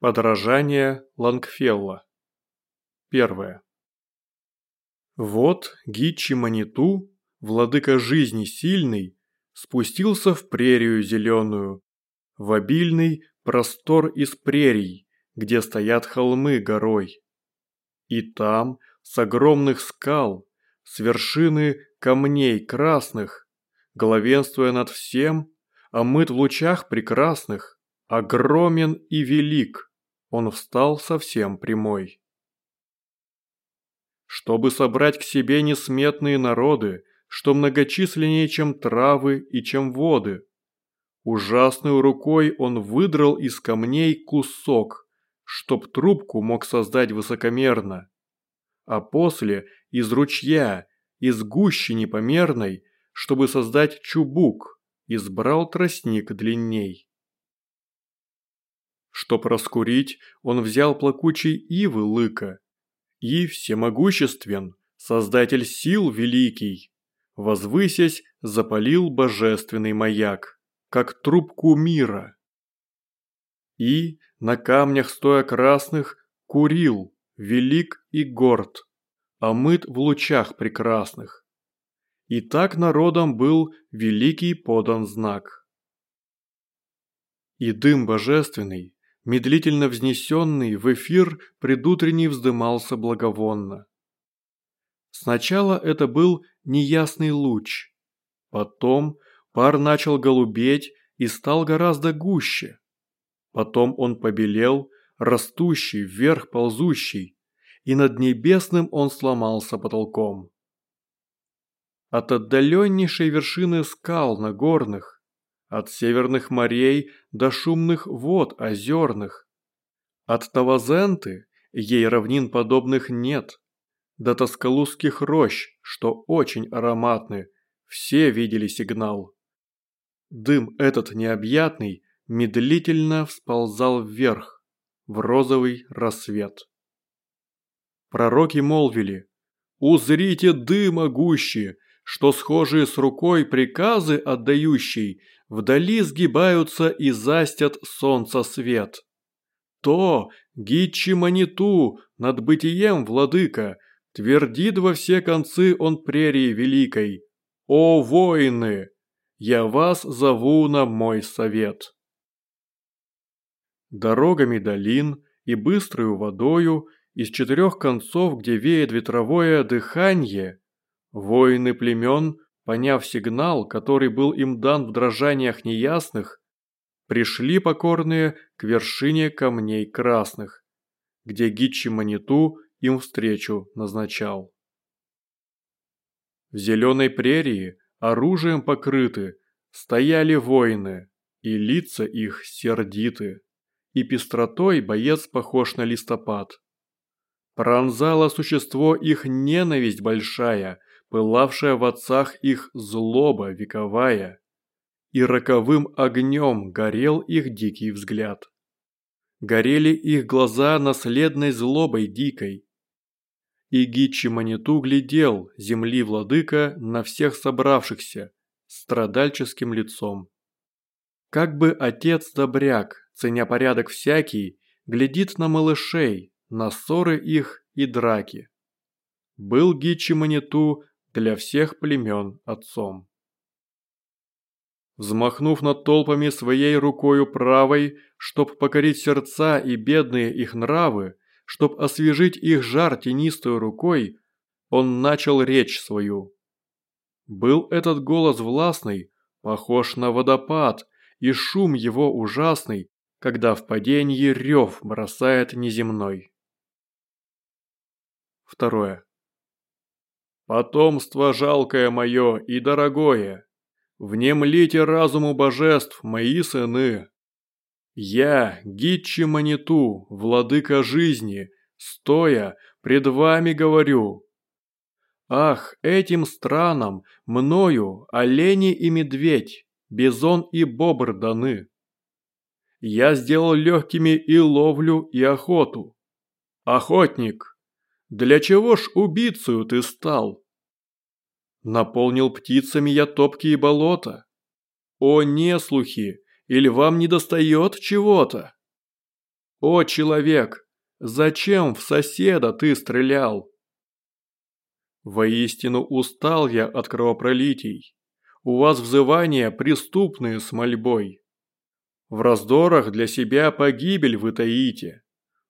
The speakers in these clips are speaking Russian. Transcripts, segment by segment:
Подражание Лангфелла. Первое. Вот Гичи Маниту, владыка жизни сильный, спустился в прерию зеленую, в обильный простор из прерий, где стоят холмы горой. И там, с огромных скал, с вершины камней красных, главенствуя над всем, омыт в лучах прекрасных, огромен и велик, он встал совсем прямой. Чтобы собрать к себе несметные народы, что многочисленнее, чем травы и чем воды. Ужасной рукой он выдрал из камней кусок, чтоб трубку мог создать высокомерно. А после из ручья, из гущи непомерной, чтобы создать чубук, избрал тростник длинней. Чтоб раскурить, он взял плакучей ивы лыка. И всемогуществен, создатель сил великий, возвысясь, запалил божественный маяк, как трубку мира. И, на камнях стоя красных, курил, велик и горд, омыт в лучах прекрасных. И так народом был великий подан знак. И дым божественный, медлительно взнесенный в эфир предутренний вздымался благовонно. Сначала это был неясный луч, потом пар начал голубеть и стал гораздо гуще. Потом он побелел, растущий, вверх ползущий, и над небесным он сломался потолком. От отдаленнейшей вершины скал нагорных от северных морей до шумных вод озерных. От Тавазенты ей равнин подобных нет, до тоскалузских рощ, что очень ароматны, все видели сигнал. Дым этот необъятный медлительно всползал вверх, в розовый рассвет. Пророки молвили, «Узрите дыма гуще, что схожие с рукой приказы отдающий, вдали сгибаются и застят солнца свет. То, гичи маниту, над бытием владыка, твердит во все концы он прерии великой. О воины, я вас зову на мой совет. Дорогами долин и быстрою водою из четырех концов, где веет ветровое дыхание, Воины племен, поняв сигнал, который был им дан в дрожаниях неясных, пришли покорные к вершине камней красных, где Гитчи Маниту им встречу назначал. В зеленой прерии, оружием покрыты, стояли воины, и лица их сердиты, и пестротой боец похож на листопад. Пронзало существо их ненависть большая, пылавшая в отцах их злоба вековая, и роковым огнем горел их дикий взгляд. Горели их глаза наследной злобой дикой. И Гичи Маниту глядел, земли владыка, на всех собравшихся, страдальческим лицом. Как бы отец-добряк, ценя порядок всякий, глядит на малышей, на ссоры их и драки. Был Гичи Маниту для всех племен отцом. Взмахнув над толпами своей рукою правой, чтоб покорить сердца и бедные их нравы, чтоб освежить их жар тенистой рукой, он начал речь свою. Был этот голос властный, похож на водопад, и шум его ужасный, когда в падении рев бросает неземной. Второе. Потомство жалкое мое и дорогое, внемлите разуму божеств, мои сыны. Я, Гитчи Маниту, владыка жизни, стоя, пред вами говорю. Ах, этим странам, мною, олени и медведь, бизон и бобр даны. Я сделал легкими и ловлю, и охоту. Охотник, для чего ж убийцею ты стал? Наполнил птицами я топкие болота. О, неслухи, или вам недостает чего-то? О, человек, зачем в соседа ты стрелял? Воистину устал я от кровопролитий. У вас взывания преступные с мольбой. В раздорах для себя погибель вы таите.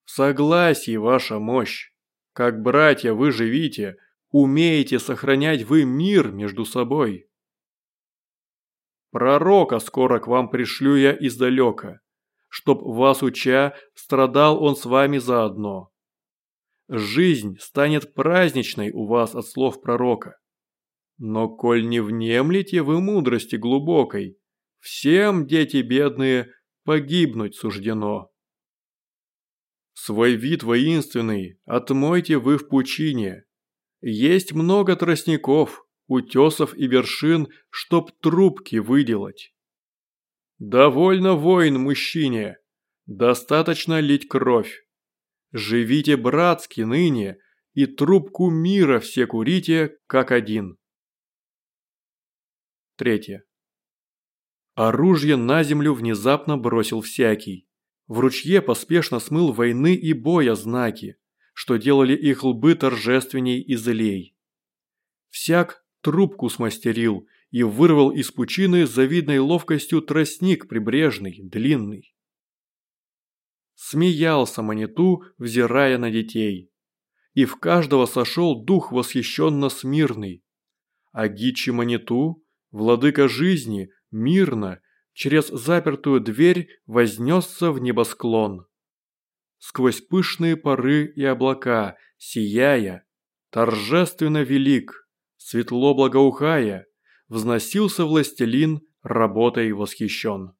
В согласии ваша мощь. Как братья вы живите, умеете сохранять вы мир между собой. Пророка скоро к вам пришлю я издалека, чтоб вас уча, страдал он с вами заодно. Жизнь станет праздничной у вас от слов пророка. Но коль не внемлете вы мудрости глубокой, всем, дети бедные, погибнуть суждено. Свой вид воинственный отмойте вы в пучине. Есть много тростников, утесов и вершин, чтоб трубки выделать. Довольно воин мужчине, достаточно лить кровь. Живите братски ныне, и трубку мира все курите, как один. Третье. Оружие на землю внезапно бросил всякий. В ручье поспешно смыл войны и боя знаки, что делали их лбы торжественней и злей. Всяк трубку смастерил и вырвал из пучины завидной ловкостью тростник прибрежный, длинный. Смеялся Маниту, взирая на детей. И в каждого сошел дух восхищенно смирный. А Гичи Маниту владыка жизни, мирно, через запертую дверь вознесся в небосклон. Сквозь пышные поры и облака, сияя, торжественно велик, светло благоухая, взносился властелин, работой восхищен.